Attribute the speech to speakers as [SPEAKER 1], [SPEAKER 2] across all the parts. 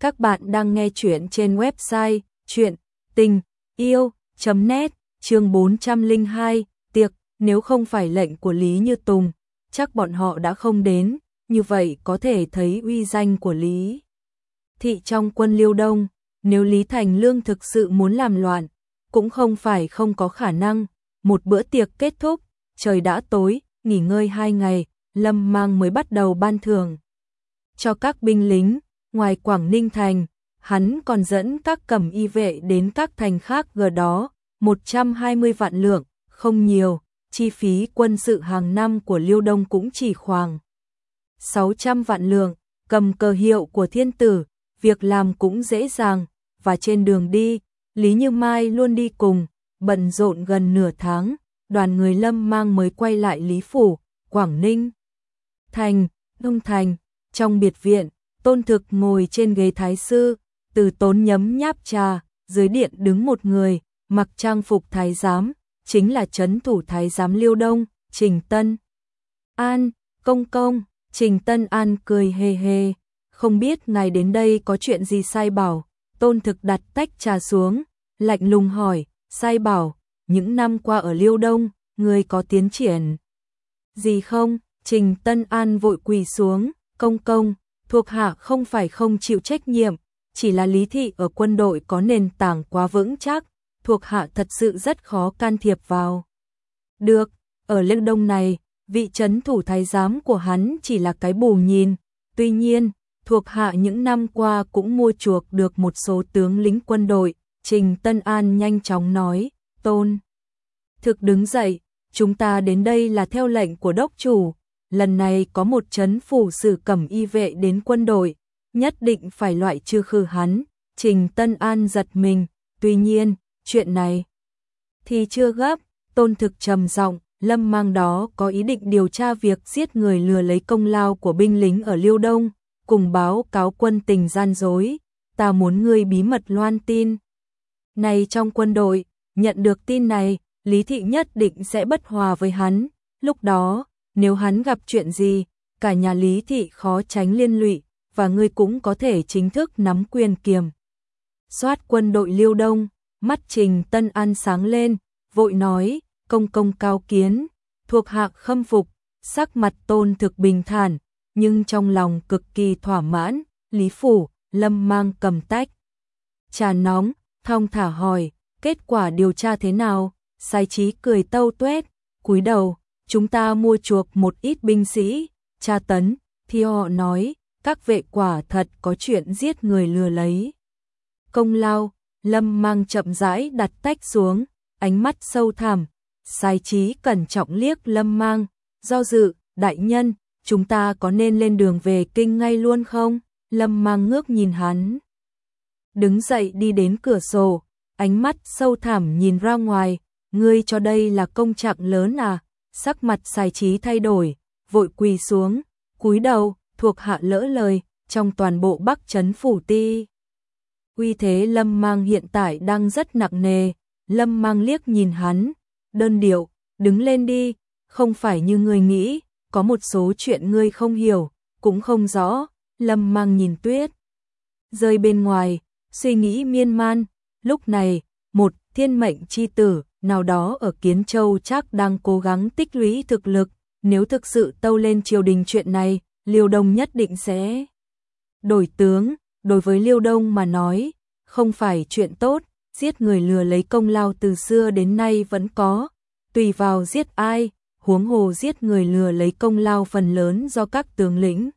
[SPEAKER 1] Các bạn đang nghe chuyện trên website chuyện tình yêu.net chương 402 tiệc nếu không phải lệnh của Lý Như Tùng, chắc bọn họ đã không đến, như vậy có thể thấy uy danh của Lý. Thị trong quân Liêu Đông, nếu Lý Thành Lương thực sự muốn làm loạn, cũng không phải không có khả năng, một bữa tiệc kết thúc, trời đã tối, nghỉ ngơi hai ngày, Lâm Mang mới bắt đầu ban thưởng cho các binh lính, ngoài Quảng Ninh thành, hắn còn dẫn các cẩm y vệ đến các thành khác gờ đó, 120 vạn lượng, không nhiều, chi phí quân sự hàng năm của Liêu Đông cũng chỉ khoảng 600 vạn lượng, cầm cờ hiệu của thiên tử, việc làm cũng dễ dàng, và trên đường đi, Lý Như Mai luôn đi cùng, bận rộn gần nửa tháng, đoàn người lâm mang mới quay lại Lý Phủ, Quảng Ninh. Thành, Đông Thành, trong biệt viện, tôn thực ngồi trên ghế thái sư, từ tốn nhấm nháp trà, dưới điện đứng một người, mặc trang phục thái giám, chính là chấn thủ thái giám Liêu Đông, Trình Tân. An, công công, Trình Tân An cười hề hề, không biết ngài đến đây có chuyện gì sai bảo, tôn thực đặt tách trà xuống, lạnh lùng hỏi, sai bảo, những năm qua ở Liêu Đông, người có tiến triển gì không? Trình Tân An vội quỳ xuống, công công, thuộc hạ không phải không chịu trách nhiệm, chỉ là lý thị ở quân đội có nền tảng quá vững chắc, thuộc hạ thật sự rất khó can thiệp vào. Được, ở lưng đông này, vị chấn thủ thái giám của hắn chỉ là cái bù nhìn, tuy nhiên, thuộc hạ những năm qua cũng mua chuộc được một số tướng lính quân đội, Trình Tân An nhanh chóng nói, tôn. Thực đứng dậy, chúng ta đến đây là theo lệnh của đốc chủ, lần này có một chấn phủ sử cẩm y vệ đến quân đội, nhất định phải loại trừ khử hắn. Trình Tân An giật mình, tuy nhiên, chuyện này thì chưa gấp, tôn thực trầm giọng, lâm mang đó có ý định điều tra việc giết người lừa lấy công lao của binh lính ở Liêu Đông, cùng báo cáo quân tình gian dối, ta muốn ngươi bí mật loan tin. Này trong quân đội, nhận được tin này, Lý Thị nhất định sẽ bất hòa với hắn, lúc đó, nếu hắn gặp chuyện gì, cả nhà Lý Thị khó tránh liên lụy, và ngươi cũng có thể chính thức nắm quyền kiềm. Soát quân đội Liêu Đông, mắt Trình Tân An sáng lên, vội nói, công công cao kiến, thuộc hạ khâm phục, sắc mặt tôn thực bình thản, nhưng trong lòng cực kỳ thỏa mãn, Lý Phủ, Lâm mang cầm tách. Trà nóng, thong thả hỏi, kết quả điều tra thế nào, sai trí cười tâu tuét, cúi đầu, chúng ta mua chuộc một ít binh sĩ, tra tấn, thì họ nói, các vệ quả thật có chuyện giết người lừa lấy. Công lao, lâm mang chậm rãi đặt tách xuống, ánh mắt sâu thẳm, sai trí cẩn trọng liếc lâm mang, do dự, đại nhân, chúng ta có nên lên đường về kinh ngay luôn không? Lâm mang ngước nhìn hắn. Đứng dậy đi đến cửa sổ, ánh mắt sâu thẳm nhìn ra ngoài, ngươi cho đây là công trạng lớn à? Sắc mặt xài trí thay đổi, vội quỳ xuống, cúi đầu, thuộc hạ lỡ lời, trong toàn bộ Bắc chấn phủ ti. Uy thế Lâm Mang hiện tại đang rất nặng nề, Lâm Mang liếc nhìn hắn, đơn điệu, đứng lên đi, không phải như ngươi nghĩ, có một số chuyện ngươi không hiểu, cũng không rõ, Lâm Mang nhìn tuyết. Rơi bên ngoài, suy nghĩ miên man, lúc này, một thiên mệnh chi tử, nào đó ở Kiến Châu chắc đang cố gắng tích lũy thực lực, nếu thực sự tâu lên triều đình chuyện này, Liêu Đông nhất định sẽ đổi tướng, đối với Liêu Đông mà nói, không phải chuyện tốt, giết người lừa lấy công lao từ xưa đến nay vẫn có, tùy vào giết ai, huống hồ giết người lừa lấy công lao phần lớn do các tướng lĩnh.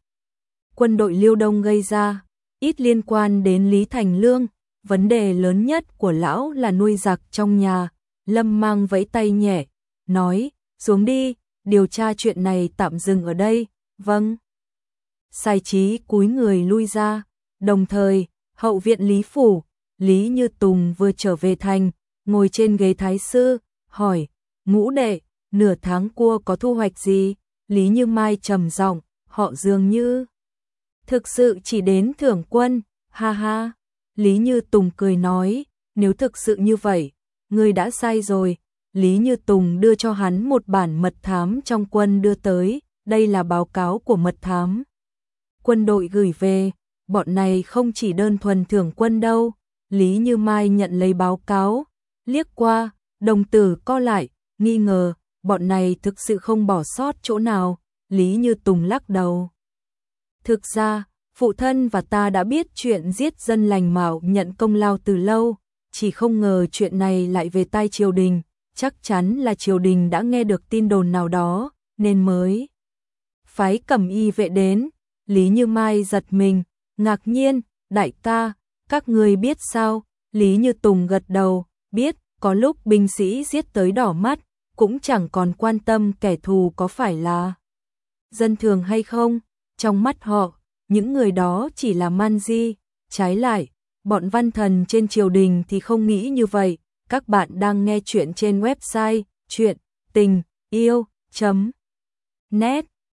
[SPEAKER 1] Quân đội Liêu Đông gây ra, ít liên quan đến Lý Thành Lương, vấn đề lớn nhất của lão là nuôi giặc trong nhà, Lâm mang vẫy tay nhẹ, nói, xuống đi, điều tra chuyện này tạm dừng ở đây, vâng. Sai trí cúi người lui ra, đồng thời, hậu viện Lý Phủ, Lý Như Tùng vừa trở về thành, ngồi trên ghế thái sư, hỏi, ngũ đệ, nửa tháng cua có thu hoạch gì? Lý Như Mai trầm giọng, họ dường như thực sự chỉ đến thưởng quân, ha ha. Lý Như Tùng cười nói, nếu thực sự như vậy, ngươi đã sai rồi. Lý Như Tùng đưa cho hắn một bản mật thám trong quân đưa tới, đây là báo cáo của mật thám. Quân đội gửi về, bọn này không chỉ đơn thuần thưởng quân đâu. Lý Như Mai nhận lấy báo cáo, liếc qua, đồng tử co lại, nghi ngờ, bọn này thực sự không bỏ sót chỗ nào, Lý Như Tùng lắc đầu. Thực ra, phụ thân và ta đã biết chuyện giết dân lành mạo nhận công lao từ lâu, chỉ không ngờ chuyện này lại về tai triều đình, chắc chắn là triều đình đã nghe được tin đồn nào đó, nên mới phái cầm y vệ đến. Lý Như Mai giật mình, ngạc nhiên, đại ca, các người biết sao? Lý Như Tùng gật đầu, biết, có lúc binh sĩ giết tới đỏ mắt, cũng chẳng còn quan tâm kẻ thù có phải là dân thường hay không, trong mắt họ, những người đó chỉ là man di, trái lại, bọn văn thần trên triều đình thì không nghĩ như vậy, các bạn đang nghe chuyện trên website chuyện tình yêu.net